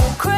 more crazy.